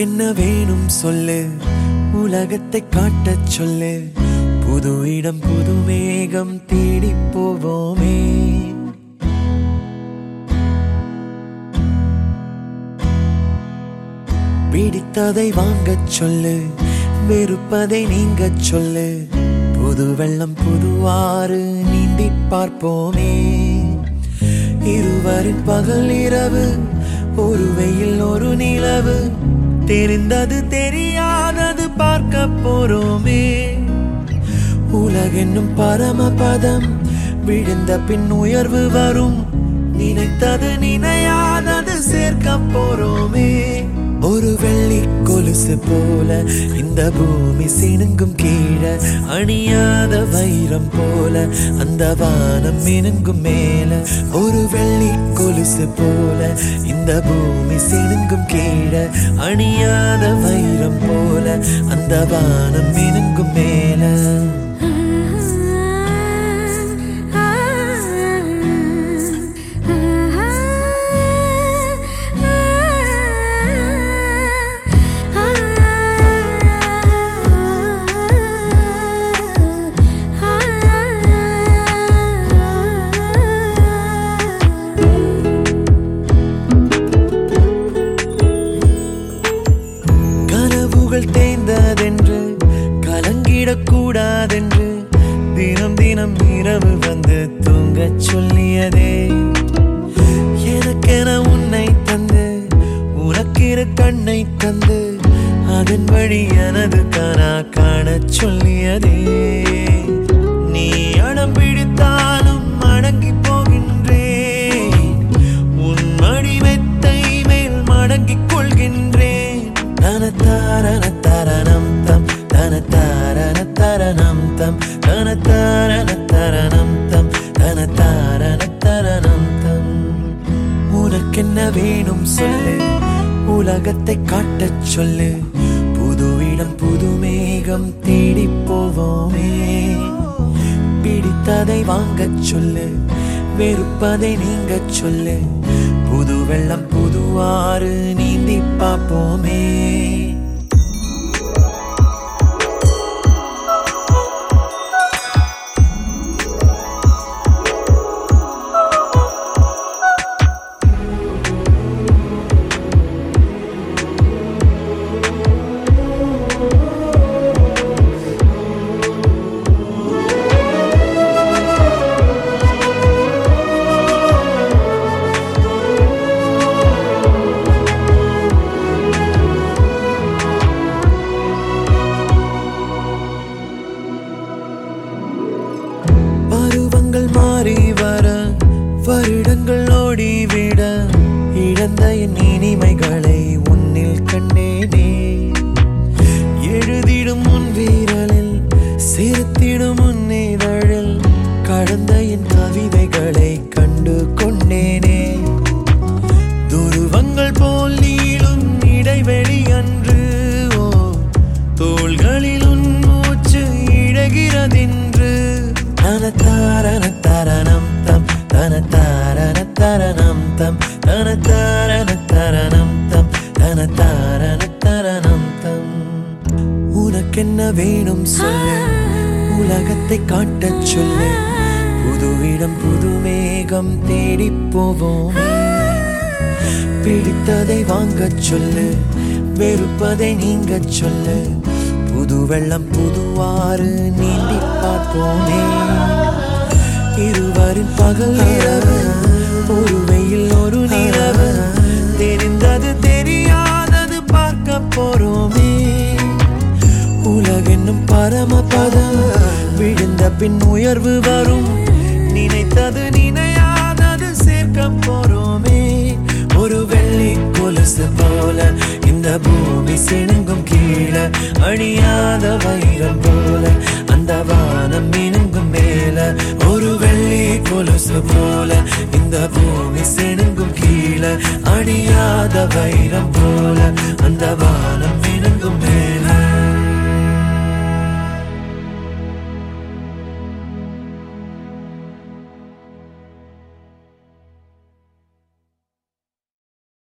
உனக்கென்ன வேணும் சொல்லு. உலகத்தை காட்டச் சொல்லு. புது இடம் புது மேகம் தேடி போவோமே. பிடித்ததை வாங்கச் சொல்லு. வெறுப்பதை நீங்கச் சொல்லு. புது வெள்ளம் புது ஆறு நீந்தி பார்ப்போமே. இருவரின் பகல் இரவு ஒரு வெயில் ஒரு நிலவு. தெரிந்தது தெரியாதது பார்க்க போறோமே. உலகென்னும் பரமபதம் விழுந்த பின் உயர்வு வரும். நினைத்தது நினையாதது சேர்க்க போறோமே. ஒரு வெள்ளி கொலுசு போல இந்த பூமி சினுங்கும் கீழே அணியாத வைரம் போல அந்த வானம் மினுங்கும் மேல ஒரு வெள்ளி கொலுசு போல இந்த பூமி சினுங்கும் கீழே அணியாத வைரம் போல அந்த வானம் மினுங்கும் மேல. தினம் தினம் இரவு வந்து தூங்க சொல்லியதே. எனக்கென உன்னை தந்து உனக்கிற கண்ணை தந்து அதன் வழி எனது கனா காண சொல்லியதே. நீ அடம் பிடித்தாலும் அடங்கி தரணம் தம் தனத்தாரண தரணம் தம் தனத்தாரண தரணம் தம் உனக்கென்ன வேணும் சொல்லு உலகத்தை காட்டச் சொல்லு. புது இடம் புது மேகம் தேடி போவோமே. பிடித்ததை வாங்கச் சொல்லு வெறுப்பதை நீங்கச் சொல்லு. புது வெள்ளம் புது ஆறு நீந்தி பார்ப்போமே. என் இனிமைகளை உன்னில் கண்டேனே. எழுதிடும் உன் வீரலில் சிரித்திடும் உன் இதழில் கடந்த என் கவிதைகளை கண்டு கொண்டேனே. துருவங்கள் போல் நீளும் இடைவெளி அன்று ஓ தோள்களில் உன் மூச்சு இழகிறதென்று தன தாரண தரணம் தம் தன தாரண தரணம். தம் தனத்தாரண தரணம் தம் தனத்தாரண தரணம் தம். உனக்கென்ன வேணும் சொல்லு உலகத்தை காட்டச் சொல்லு புது இடம் புது மேகம் தேடி போவோம். பிடித்ததை வாங்கச் சொல்லு வெறுப்பதை நீங்கச் சொல்லு புது வெள்ளம் புதுவாறு ஆறு நீந்தி பார்ப்போமே. இருவரின் பகல் இரவு. பின் உயர்வு வரும். நினைத்தது நினையாதது சேர்க்க போறோமே. ஒரு வெள்ளி கொலுசு போல இந்த பூமி சிணுங்கும் கீழே. அணியாத வைரம் போல அந்த வானம் மினுங்கும் மேல. ஒரு வெள்ளி கொலுசு போல இந்த பூமி சிணுங்கும் கீழே. அணியாத வைரம் போல அந்த வானம்